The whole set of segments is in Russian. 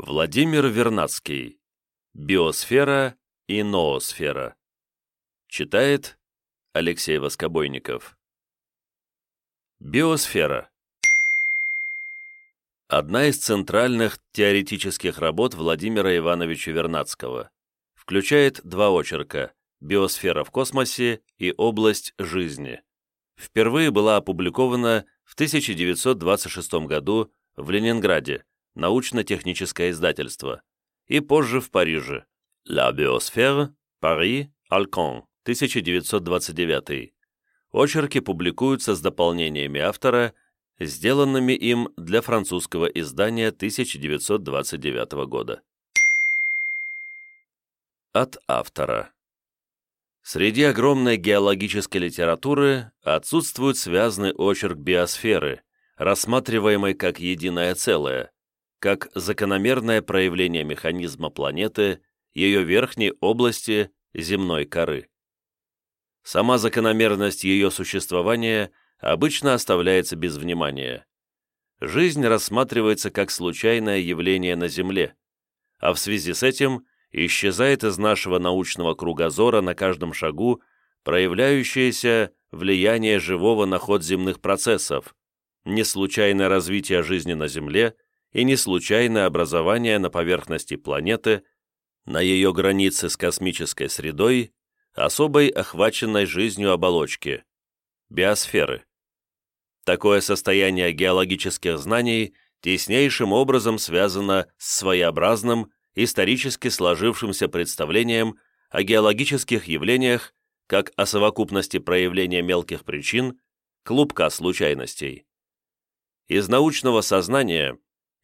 Владимир Вернадский. Биосфера и ноосфера. Читает Алексей Воскобойников. Биосфера. Одна из центральных теоретических работ Владимира Ивановича Вернадского. Включает два очерка «Биосфера в космосе» и «Область жизни». Впервые была опубликована в 1926 году в Ленинграде научно-техническое издательство, и позже в Париже. La Biosphère, Paris, Alcon, 1929. Очерки публикуются с дополнениями автора, сделанными им для французского издания 1929 года. От автора. Среди огромной геологической литературы отсутствует связанный очерк биосферы, рассматриваемый как единое целое, как закономерное проявление механизма планеты, ее верхней области земной коры. Сама закономерность ее существования обычно оставляется без внимания. Жизнь рассматривается как случайное явление на Земле, а в связи с этим исчезает из нашего научного кругозора на каждом шагу проявляющееся влияние живого на ход земных процессов, неслучайное развитие жизни на Земле – и не случайное образование на поверхности планеты, на ее границе с космической средой, особой охваченной жизнью оболочки – биосферы. Такое состояние геологических знаний теснейшим образом связано с своеобразным, исторически сложившимся представлением о геологических явлениях как о совокупности проявления мелких причин, клубка случайностей. Из научного сознания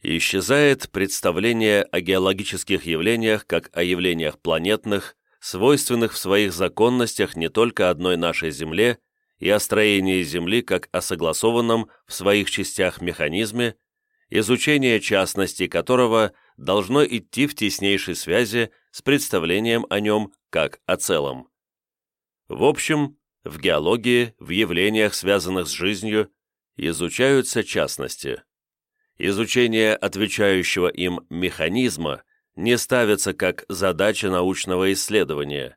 исчезает представление о геологических явлениях как о явлениях планетных, свойственных в своих законностях не только одной нашей Земле, и о строении Земли как о согласованном в своих частях механизме, изучение частностей которого должно идти в теснейшей связи с представлением о нем как о целом. В общем, в геологии, в явлениях, связанных с жизнью, изучаются частности изучение отвечающего им механизма не ставится как задача научного исследования.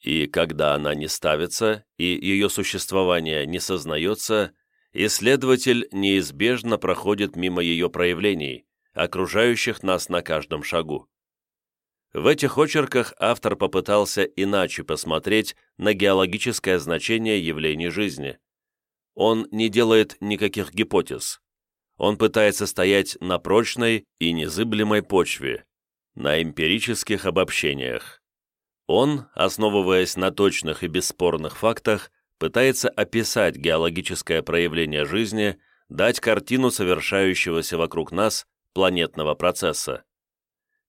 И когда она не ставится и ее существование не сознается, исследователь неизбежно проходит мимо ее проявлений, окружающих нас на каждом шагу. В этих очерках автор попытался иначе посмотреть на геологическое значение явлений жизни. Он не делает никаких гипотез, он пытается стоять на прочной и незыблемой почве, на эмпирических обобщениях. Он, основываясь на точных и бесспорных фактах, пытается описать геологическое проявление жизни, дать картину совершающегося вокруг нас планетного процесса.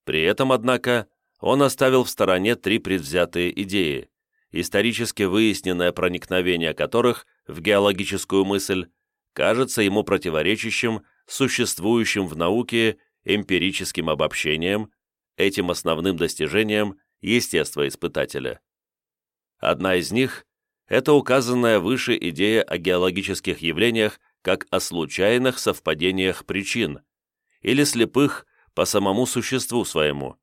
При этом, однако, он оставил в стороне три предвзятые идеи, исторически выясненное проникновение которых в геологическую мысль кажется ему противоречащим существующим в науке эмпирическим обобщением, этим основным достижением естествоиспытателя. Одна из них – это указанная выше идея о геологических явлениях как о случайных совпадениях причин или слепых по самому существу своему,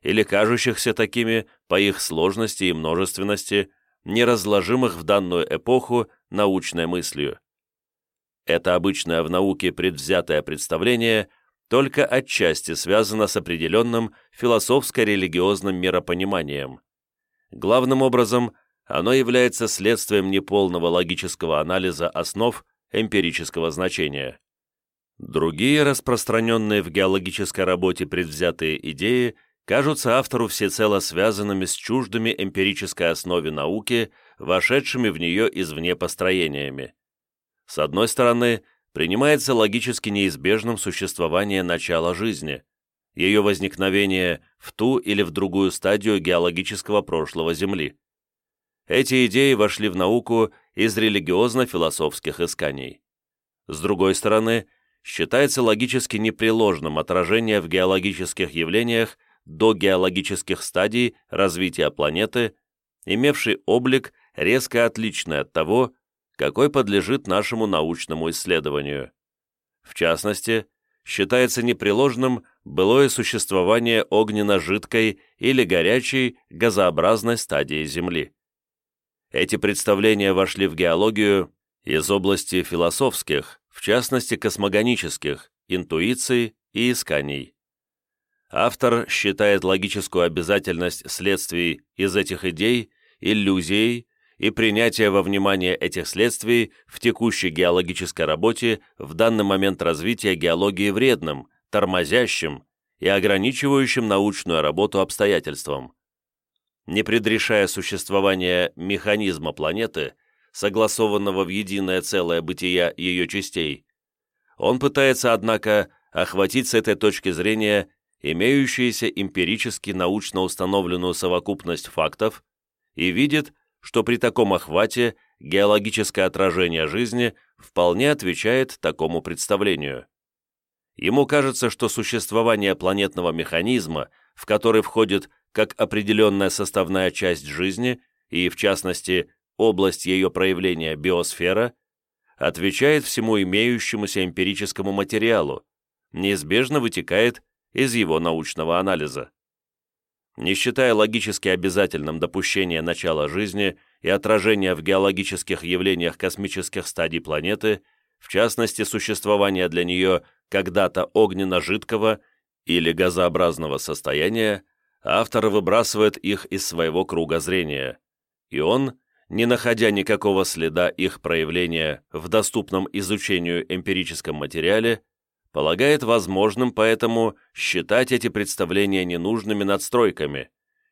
или кажущихся такими по их сложности и множественности, неразложимых в данную эпоху научной мыслью. Это обычное в науке предвзятое представление только отчасти связано с определенным философско-религиозным миропониманием. Главным образом, оно является следствием неполного логического анализа основ эмпирического значения. Другие распространенные в геологической работе предвзятые идеи кажутся автору всецело связанными с чуждыми эмпирической основе науки, вошедшими в нее извне построениями. С одной стороны, принимается логически неизбежным существование начала жизни, ее возникновение в ту или в другую стадию геологического прошлого Земли. Эти идеи вошли в науку из религиозно-философских исканий. С другой стороны, считается логически непреложным отражение в геологических явлениях до геологических стадий развития планеты, имевший облик резко отличный от того, какой подлежит нашему научному исследованию. В частности, считается непреложным былое существование огненно-жидкой или горячей газообразной стадии Земли. Эти представления вошли в геологию из области философских, в частности космогонических, интуиций и исканий. Автор считает логическую обязательность следствий из этих идей иллюзией и принятие во внимание этих следствий в текущей геологической работе в данный момент развития геологии вредным, тормозящим и ограничивающим научную работу обстоятельством. Не предрешая существование механизма планеты, согласованного в единое целое бытия ее частей, он пытается, однако, охватить с этой точки зрения имеющуюся эмпирически научно установленную совокупность фактов и видит, что при таком охвате геологическое отражение жизни вполне отвечает такому представлению. Ему кажется, что существование планетного механизма, в который входит как определенная составная часть жизни и, в частности, область ее проявления биосфера, отвечает всему имеющемуся эмпирическому материалу, неизбежно вытекает из его научного анализа не считая логически обязательным допущения начала жизни и отражения в геологических явлениях космических стадий планеты, в частности существования для нее когда-то огненно-жидкого или газообразного состояния, автор выбрасывает их из своего круга зрения, и он, не находя никакого следа их проявления в доступном изучению эмпирическом материале, полагает возможным поэтому считать эти представления ненужными надстройками,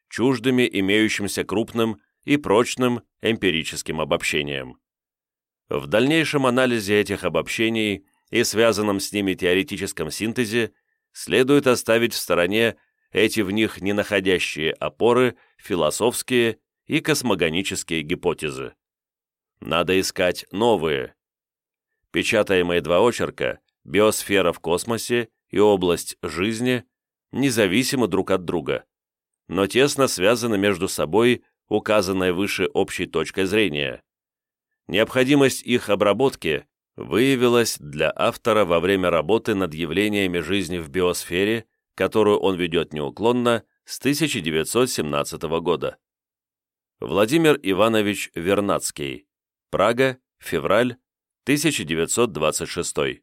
чуждыми имеющимся крупным и прочным эмпирическим обобщением. В дальнейшем анализе этих обобщений и связанном с ними теоретическом синтезе следует оставить в стороне эти в них не находящие опоры философские и космогонические гипотезы. Надо искать новые. Печатаемые два очерка биосфера в космосе и область жизни независимы друг от друга, но тесно связаны между собой указанной выше общей точкой зрения. Необходимость их обработки выявилась для автора во время работы над явлениями жизни в биосфере, которую он ведет неуклонно с 1917 года. Владимир Иванович Вернадский. Прага, февраль 1926.